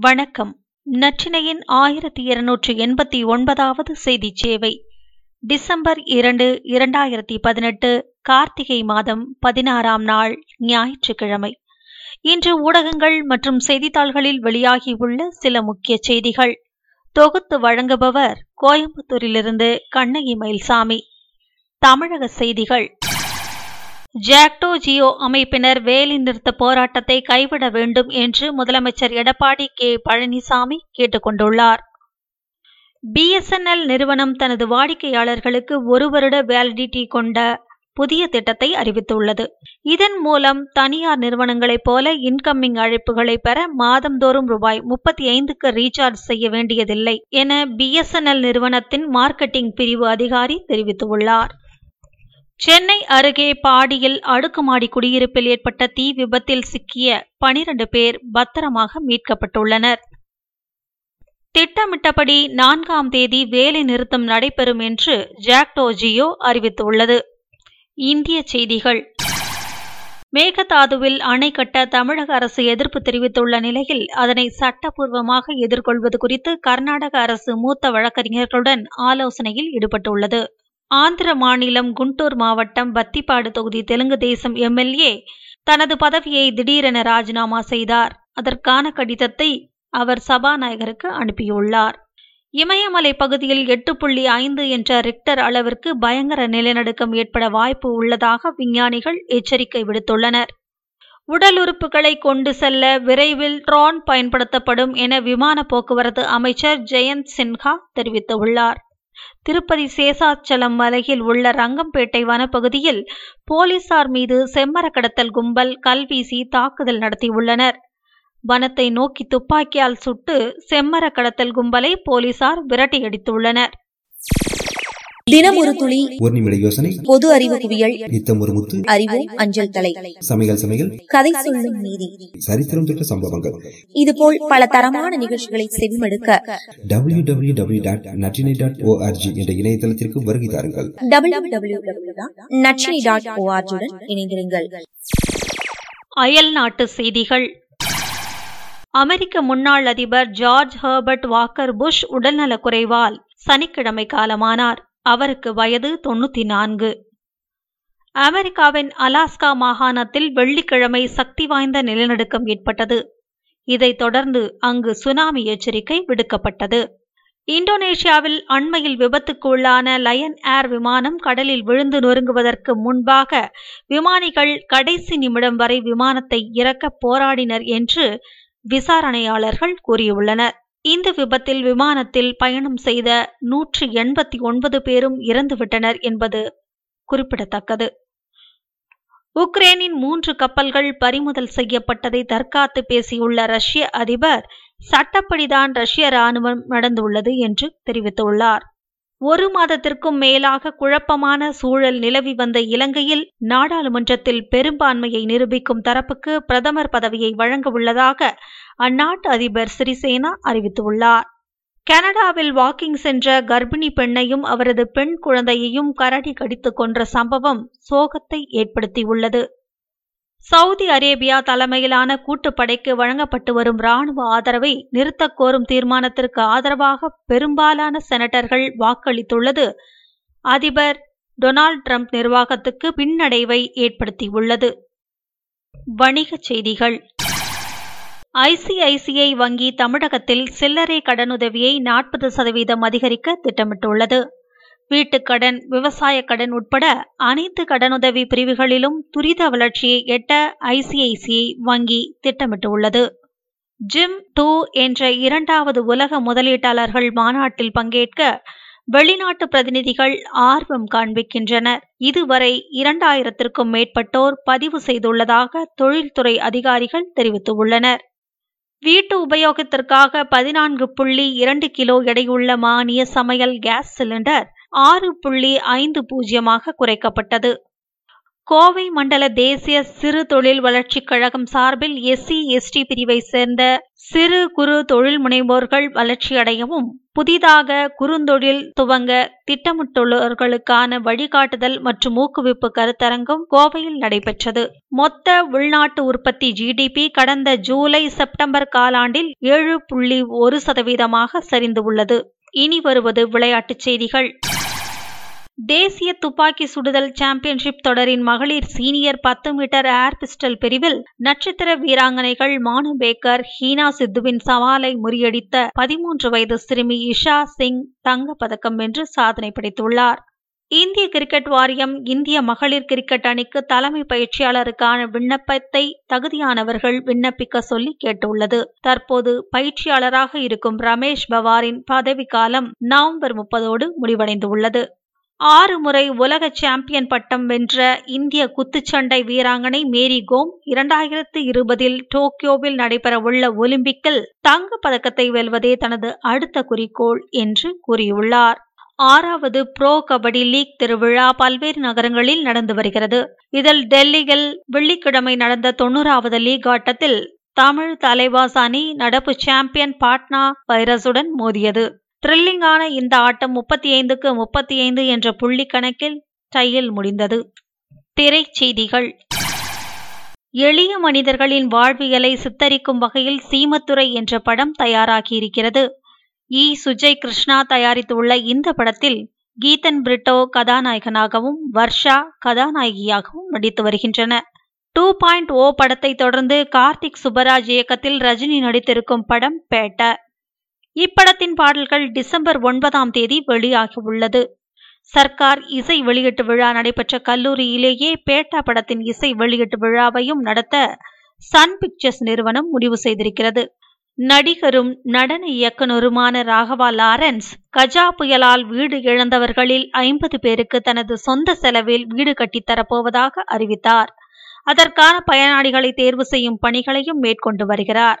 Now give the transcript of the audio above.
வணக்கம். நற்றினையின் ஆயிரத்தி இருநூற்றி எண்பத்தி ஒன்பதாவது செய்தி சேவை. டிசம்பர் இரண்டு இரண்டாயிரத்தி பதினெட்டு கார்த்திகை மாதம் பதினாறாம் நாள் ஞாயிற்றுக்கிழமை. இன்று ஊடகங்கள் மற்றும் செய்தித்தாள்களில் வெளியாகியுள்ள சில முக்கிய செய்திகள். தொகுத்து வழங்குபவர் கோயம்புத்தூரிலிருந்து கண்ணகி மயில்சாமி. தமிழக செய்திகள். ஜாக்டோ ஜியோ அமைப்பினர் வேலை நிறுத்த போராட்டத்தை கைவிட வேண்டும் என்று முதலமைச்சர் எடப்பாடி கே. பழனிசாமி கேட்டுக்கொண்டுள்ளார். பிஎஸ்என்எல் நிறுவனம் தனது வாடிக்கையாளர்களுக்கு ஒரு வருட வேலிடிட்டி கொண்ட புதிய திட்டத்தை அறிவித்துள்ளது. இதன் மூலம் தனியார் நிறுவனங்களைப் போல இன்கம்மிங் அழைப்புகளை பெற மாதந்தோறும் ரூபாய் முப்பத்தி ஐந்துக்கு ரீசார்ஜ் செய்ய வேண்டியதில்லை என பிஎஸ்என்எல் நிறுவனத்தின் மார்க்கெட்டிங் பிரிவு அதிகாரி தெரிவித்துள்ளார். சென்னை அருகே பாடியில் அடுக்குமாடி குடியிருப்பில் ஏற்பட்ட தீ விபத்தில் சிக்கிய பனிரண்டு பேர் பத்திரமாக மீட்கப்பட்டுள்ளனர். திட்டமிட்டபடி நான்காம் தேதி வேலை நிறுத்தம் நடைபெறும் என்று ஜாக்டோ ஜியோ அறிவித்துள்ளது. இந்திய செய்திகள். மேகதாதுவில் அணை கட்ட தமிழக அரசு எதிர்ப்பு தெரிவித்துள்ள நிலையில் அதனை சட்டப்பூர்வமாக எதிர்கொள்வது குறித்து கர்நாடக அரசு மூத்த வழக்கறிஞர்களுடன் ஆலோசனையில் ஈடுபட்டுள்ளது. ஆந்திர மாநிலம் குண்டூர் மாவட்டம் பத்திப்பாடு தொகுதி தெலுங்கு தேசம் எம்எல்ஏ தனது பதவியை திடீரென ராஜினாமா செய்தார். அதற்கான கடிதத்தை அவர் சபாநாயகருக்கு அனுப்பியுள்ளார். இமயமலை பகுதியில் எட்டு புள்ளி ஐந்து என்ற ரிக்டர் அளவிற்கு பயங்கர நிலநடுக்கம் ஏற்பட வாய்ப்பு உள்ளதாக விஞ்ஞானிகள் எச்சரிக்கை விடுத்துள்ளனர். உடல் உறுப்புகளை கொண்டு செல்ல விரைவில் ட்ரோன் பயன்படுத்தப்படும் என விமான போக்குவரத்து அமைச்சர் ஜெயந்த் சின்ஹா தெரிவித்துள்ளார். திருப்பதி சேசாச்சலம் மலையில் உள்ள ரங்கம்பேட்டை வனப்பகுதியில் போலீசார் மீது செம்மர கடத்தல் கும்பல் கல்வீசி தாக்குதல் நடத்தியுள்ளனர். வனத்தை நோக்கி துப்பாக்கியால் சுட்டு செம்மர கடத்தல் கும்பலை போலீசார் விரட்டியடித்துள்ளனர். தினம் ஒரு துளி ஒரு நிமிட யோசனை பொது அறிவு குவியல் நித்தம் ஒரு முத்து அறிவோம் அஞ்சல் தலை சமையல் சமையல் கதை சொல்லும் நீதி. சரித்திரம் தொட்ட சம்பவங்கள். இதுபோல் பல தரமான நிகழ்ச்சிகளை செவிமடுக்க டபிள்யூ டபிள்யூ டபிள்யூ டாட் நற்றினை டாட் ஓஆர்ஜி என்ற இணையதளத்திற்கு வருகை தாருங்கள். டபிள்யூ டபிள்யூ நச்சினி டாட் ஓஆர்ஜியுடன் இணைந்திருங்கள். அயல் நாட்டு செய்திகள். அமெரிக்க முன்னாள் அதிபர் ஜார்ஜ் ஹெர்பர்ட் வாக்கர் புஷ் உடல்நலக்குறைவால் சனிக்கிழமை காலமானார். அவருக்கு வயது தொண்ணூத்தி நான்கு அமெரிக்காவின் அலாஸ்கா மாகாணத்தில் வெள்ளிக்கிழமை சக்தி வாய்ந்த நிலநடுக்கம் ஏற்பட்டது. இதைத் தொடர்ந்து அங்கு சுனாமி எச்சரிக்கை விடுக்கப்பட்டது. இந்தோனேஷியாவில் அண்மையில் விபத்துக்குள்ளான லயன் ஏர் விமானம் கடலில் விழுந்து நொறுங்குவதற்கு முன்பாக விமானிகள் கடைசி நிமிடம் வரை விமானத்தை இறக்க போராடினர் என்று விசாரணையாளர்கள் கூறியுள்ளனர். இந்த விபத்தில் விமானத்தில் பயணம் செய்த நூற்றி எண்பத்தி ஒன்பது பேரும் இறந்துவிட்டனர் என்பது குறிப்பிடத்தக்கது. உக்ரைனின் மூன்று கப்பல்கள் பறிமுதல் செய்யப்பட்டதை தற்காத்து பேசியுள்ள ரஷ்ய அதிபர் சட்டப்படிதான் ரஷ்ய ராணுவம் நடந்துள்ளது என்று தெரிவித்துள்ளார். ஒரு மாதத்திற்கும் மேலாக குழப்பமான சூழல் நிலவி வந்த இலங்கையில் நாடாளுமன்றத்தில் பெரும்பான்மையை நிரூபிக்கும் தரப்புக்கு பிரதமர் பதவியை வழங்க உள்ளதாக அந்நாட்டு அதிபர் சிறிசேனா அறிவித்துள்ளார். கனடாவில் வாக்கிங் சென்ற கர்ப்பிணி பெண்ணையும் அவரது பெண் குழந்தையையும் கரடி கடித்து கொன்ற சம்பவம் சோகத்தை ஏற்படுத்தியுள்ளது. சவுதி அரேபியா தலைமையிலான கூட்டுப்படைக்கு வழங்கப்பட்டு வரும் ராணுவ ஆதரவை நிறுத்தக் கோரும் தீர்மானத்திற்கு ஆதரவாக பெரும்பாலான செனட்டர்கள் வாக்களித்துள்ளது. அதிபர் டொனால்ட் ட்ரம்ப் நிர்வாகத்துக்கு பின்னடைவை ஏற்படுத்தியுள்ளது. வணிகச் செய்திகள். ஐசிஐசிஐ வங்கி தமிழகத்தில் சில்லறை கடனுதவியை நாற்பது சதவீதம் அதிகரிக்க திட்டமிட்டுள்ளது. வீட்டுக்கடன் விவசாய கடன் உட்பட அனைத்து கடனுதவி பிரிவுகளிலும் துரித வளர்ச்சியை எட்ட ஐசிஐசிஐ வங்கி திட்டமிட்டுள்ளது. ஜிம் டூ என்ற இரண்டாவது உலக முதலீட்டாளர்கள் மாநாட்டில் பங்கேற்க வெளிநாட்டு பிரதிநிதிகள் ஆர்வம் காண்பிக்கின்றனர். இதுவரை இரண்டாயிரத்திற்கும் மேற்பட்டோர் பதிவு செய்துள்ளதாக தொழில்துறை அதிகாரிகள் தெரிவித்துள்ளனர். வீட்டு உபயோகத்திற்காக பதினான்கு புள்ளி இரண்டு கிலோ எடையுள்ள மானிய சமையல் கேஸ் சிலிண்டர் ஆறு புள்ளி ஐந்து பூஜ்ஜியமாக குறைக்கப்பட்டது. கோவை மண்டல தேசிய சிறு தொழில் வளர்ச்சிக் கழகம் சார்பில் எஸ்சி எஸ்டி பிரிவை சேர்ந்த சிறு குறு தொழில் முனைவோர்கள் வளர்ச்சியடையவும் புதிதாக குறுந்தொழில் துவங்க திட்டமிட்டுள்ளவர்களுக்கான வழிகாட்டுதல் மற்றும் ஊக்குவிப்பு கருத்தரங்கம் கோவையில் நடைபெற்றது. மொத்த உள்நாட்டு உற்பத்தி ஜிடிபி கடந்த ஜூலை செப்டம்பர் காலாண்டில் ஏழு புள்ளி ஒரு சதவீதமாக சரிந்து உள்ளது இனி வருவது விளையாட்டுச் செய்திகள். தேசிய துப்பாக்கி சுடுதல் சாம்பியன்ஷிப் தொடரின் மகளிர் சீனியர் பத்து மீட்டர் ஏர் பிஸ்டல் பிரிவில் நட்சத்திர வீராங்கனைகள் மானு பேக்கர் ஹீனா சித்துவின் சவாலை முறியடித்த பதிமூன்று வயது சிறுமி இஷா சிங் தங்கப்பதக்கம் வென்று சாதனை படைத்துள்ளார். இந்திய கிரிக்கெட் வாரியம் இந்திய மகளிர் கிரிக்கெட் அணிக்கு தலைமை பயிற்சியாளருக்கான விண்ணப்பத்தை தகுதியானவர்கள் விண்ணப்பிக்க சொல்லி கேட்டுள்ளது. தற்போது பயிற்சியாளராக இருக்கும் ரமேஷ் பவாரின் பதவிக்காலம் நவம்பர் முப்பதோடு முடிவடைந்துள்ளது. ஆறு முறை உலக சாம்பியன் பட்டம் வென்ற இந்திய குத்துச்சண்டை வீராங்கனை மேரி கோம் இரண்டாயிரத்து இருபதில் டோக்கியோவில் நடைபெறவுள்ள ஒலிம்பிக்கில் தங்க பதக்கத்தை வெல்வதே தனது அடுத்த குறிக்கோள் என்று கூறியுள்ளார். ஆறாவது ப்ரோ கபடி லீக் திருவிழா பல்வேறு நகரங்களில் நடந்து வருகிறது. இதில் டெல்லியில் வெள்ளிக்கிழமை நடந்த தொன்னூறாவது லீக் ஆட்டத்தில் தமிழ் தலைவாஸ் அணி நடப்பு சாம்பியன் பாட்னா வைரஸுடன் மோதியது. த்ரில்லிங்கான இந்த ஆட்டம் முப்பத்தி ஐந்துக்கு முப்பத்தி ஐந்து என்ற புள்ளி கணக்கில் டையில் முடிந்தது. திரைச்செய்திகள். எளிய மனிதர்களின் வாழ்வியலை சித்தரிக்கும் வகையில் சீமத்துறை என்ற படம் தயாராகியிருக்கிறது. இ. சுஜய் கிருஷ்ணா தயாரித்துள்ள இந்த படத்தில் கீதன் பிரிட்டோ கதாநாயகனாகவும் வர்ஷா கதாநாயகியாகவும் நடித்து வருகின்றன. டூ பாயிண்ட் ஓ படத்தை தொடர்ந்து கார்த்திக் சுப்பராஜ் இயக்கத்தில் ரஜினி நடித்திருக்கும் படம் பேட்ட. இப்படத்தின் பாடல்கள் டிசம்பர் ஒன்பதாம் தேதி வெளியாகி உள்ளது சர்க்கார் இசை வெளியீட்டு விழா நடைபெற்ற கல்லூரியிலேயே பேட்டா படத்தின் இசை வெளியீட்டு விழாவையும் நடத்த சன் பிக்சர்ஸ் நிறுவனம் முடிவு செய்திருக்கிறது. நடிகரும் நடன இயக்குனருமான ராகவா லாரன்ஸ் கஜா புயலால் வீடு இழந்தவர்களில் ஐம்பது பேருக்கு தனது சொந்த செலவில் வீடு கட்டித்தரப்போவதாக அறிவித்தார். அதற்கான பயனாளிகளை தேர்வு செய்யும் பணிகளையும் மேற்கொண்டு வருகிறார்.